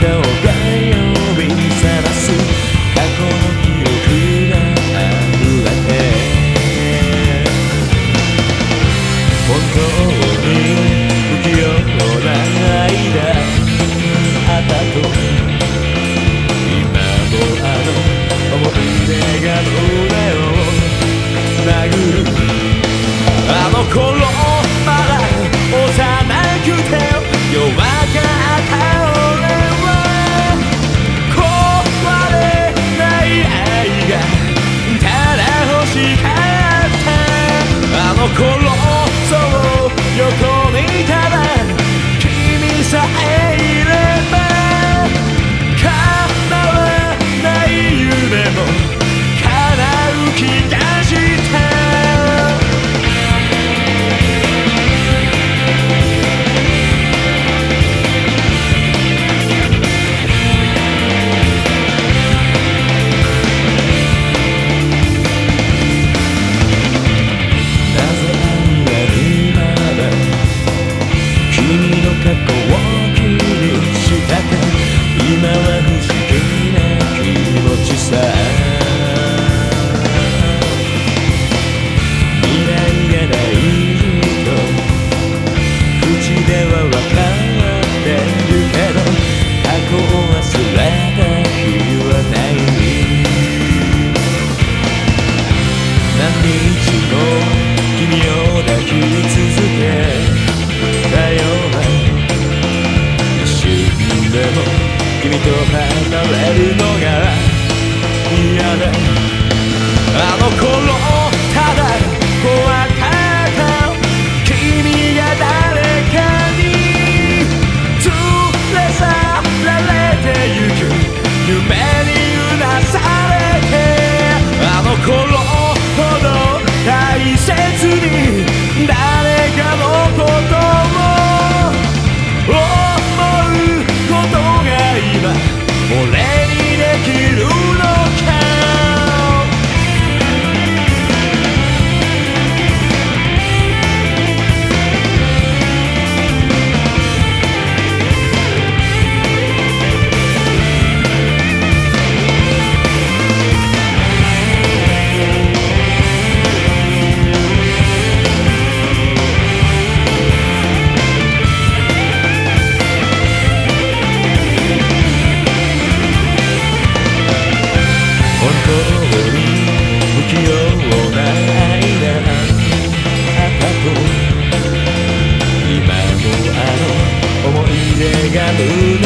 顔が呼びらす過去の記憶が溢本当に不器用な間あたと今もあの思い出が胸を殴るさ未来がないと。口では分かってるけど過去を忘れた日はない。何日も君を抱き続けたような一瞬でも君と離れるの。together obrigado.